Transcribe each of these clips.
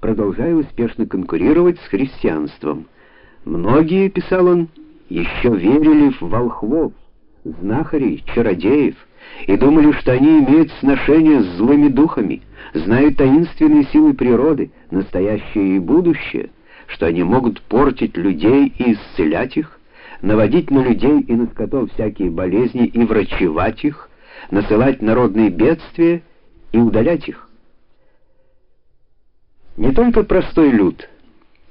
продолжая успешно конкурировать с христианством. Многие, писал он, еще верили в волхвов, знахарей, чародеев и думали, что они имеют сношение с злыми духами, знают таинственные силы природы, настоящее и будущее, что они могут портить людей и исцелять их, наводить на людей и на скотов всякие болезни и врачевать их, насылать народные бедствия и удалять их. Не только простой люд,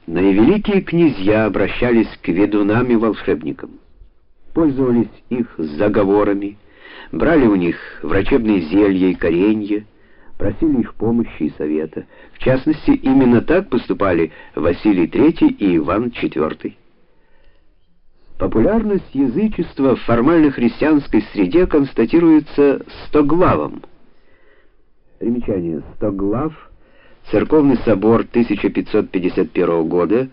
но и великие князья обращались к ведунам и волшебникам, пользовались их заговорами, брали у них врачебные зелья и коренья, просили их помощи и совета. В частности, именно так поступали Василий III и Иван IV. Популярность язычества в формально-христианской среде констатируется стоглавом. Примечание «стоглав» Церковный собор 1551 года,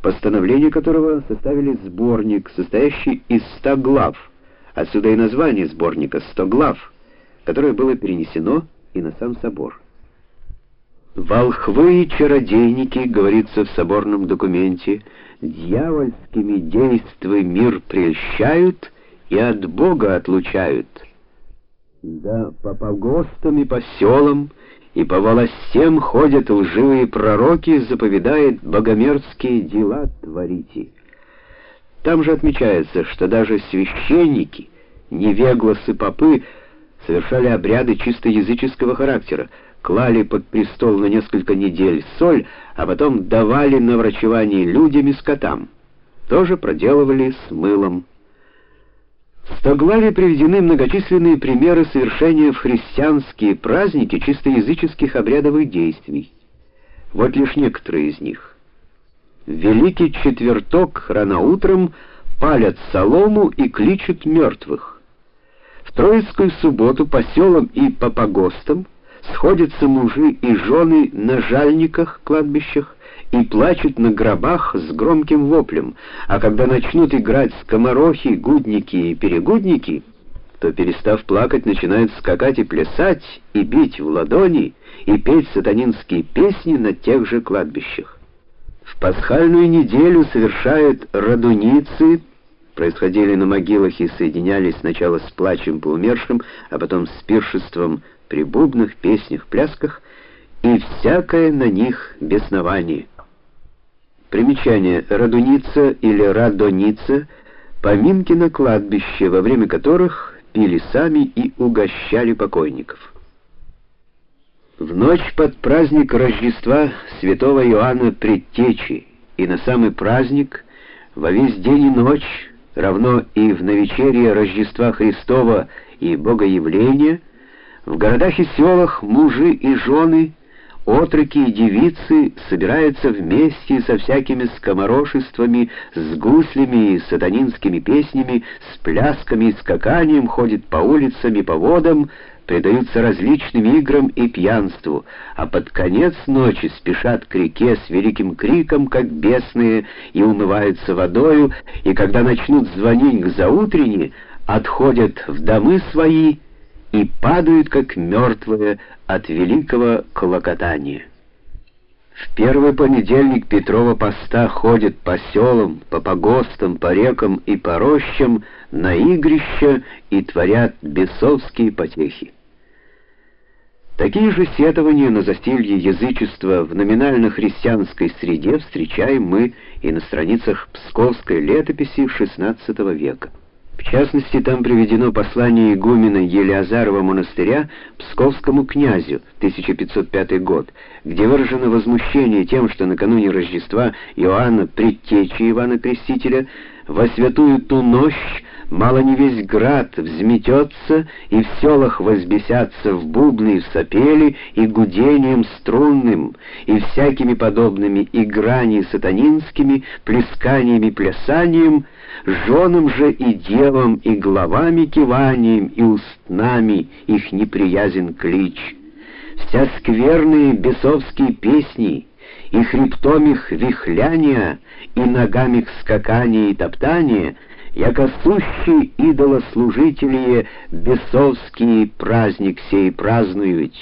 постановление которого составили сборник, состоящий из ста глав, отсюда и название сборника «Сто глав», которое было перенесено и на сам собор. «Волхвы и чародейники», говорится в соборном документе, «дьявольскими действы мир прельщают и от Бога отлучают». Да по погостам и по селам и по волостям ходят лживые пророки, заповедает богомерзкие дела творите. Там же отмечается, что даже священники, невегласы попы, совершали обряды чисто языческого характера, клали под престол на несколько недель соль, а потом давали на врачевание людям и скотам. Тоже проделывали с мылом. В Стоглаве приведены многочисленные примеры совершения в христианские праздники чисто языческих обрядовых действий. Вот лишь некоторые из них. В Великий четверток рано утром палят солому и кличут мертвых. В Троицкую субботу по селам и по погостам сходятся мужи и жены на жальниках, кладбищах, и плачут на гробах с громким воплем, а когда начнут играть скоморохи, гудники и перегудники, то, перестав плакать, начинают скакать и плясать, и бить в ладони, и петь сатанинские песни на тех же кладбищах. В пасхальную неделю совершают радуницы, происходили на могилах и соединялись сначала с плачем по умершим, а потом с пиршеством при бубнах, песнях, плясках, и всякое на них беснование. Примечание. Радуница или радоница — поминки на кладбище, во время которых пили сами и угощали покойников. В ночь под праздник Рождества святого Иоанна Предтечи и на самый праздник во весь день и ночь, равно и в новечерие Рождества Христова и Богоявления, в городах и селах мужи и жены — Отроки и девицы собираются вместе со всякими скоморошествами, с гуслями и сатанинскими песнями, с плясками и скаканием, ходят по улицам и по водам, предаются различным играм и пьянству, а под конец ночи спешат к реке с великим криком, как бесные, и умываются водою, и когда начнут звонить к заутренне, отходят в домы свои и падают, как мертвые, от великого клокотания. В первый понедельник Петрова поста ходит по селам, по погостам, по рекам и по рощам на игрища и творят бесовские потехи. Такие же сетования на застилье язычества в номинально-христианской среде встречаем мы и на страницах Псковской летописи XVI века. Частности, там приведено послание игумена Елеазарова монастыря Псковскому князю, 1505 год, где выражено возмущение тем, что накануне Рождества Иоанна, предтечи Ивана Крестителя, во святую ту ночь мало не весь град взметется, и в селах возбесятся в бубны и в сопели, и гудением струнным, и всякими подобными играни сатанинскими, плесканиями, плясанием, женам же и девам, и главами киванием, и устнами их неприязен клич. Вся скверные бесовские песни, и хребтом их вихляния, и ногами их скакания и топтания — яко сущий идолослужители бесовский праздник сей празднуют,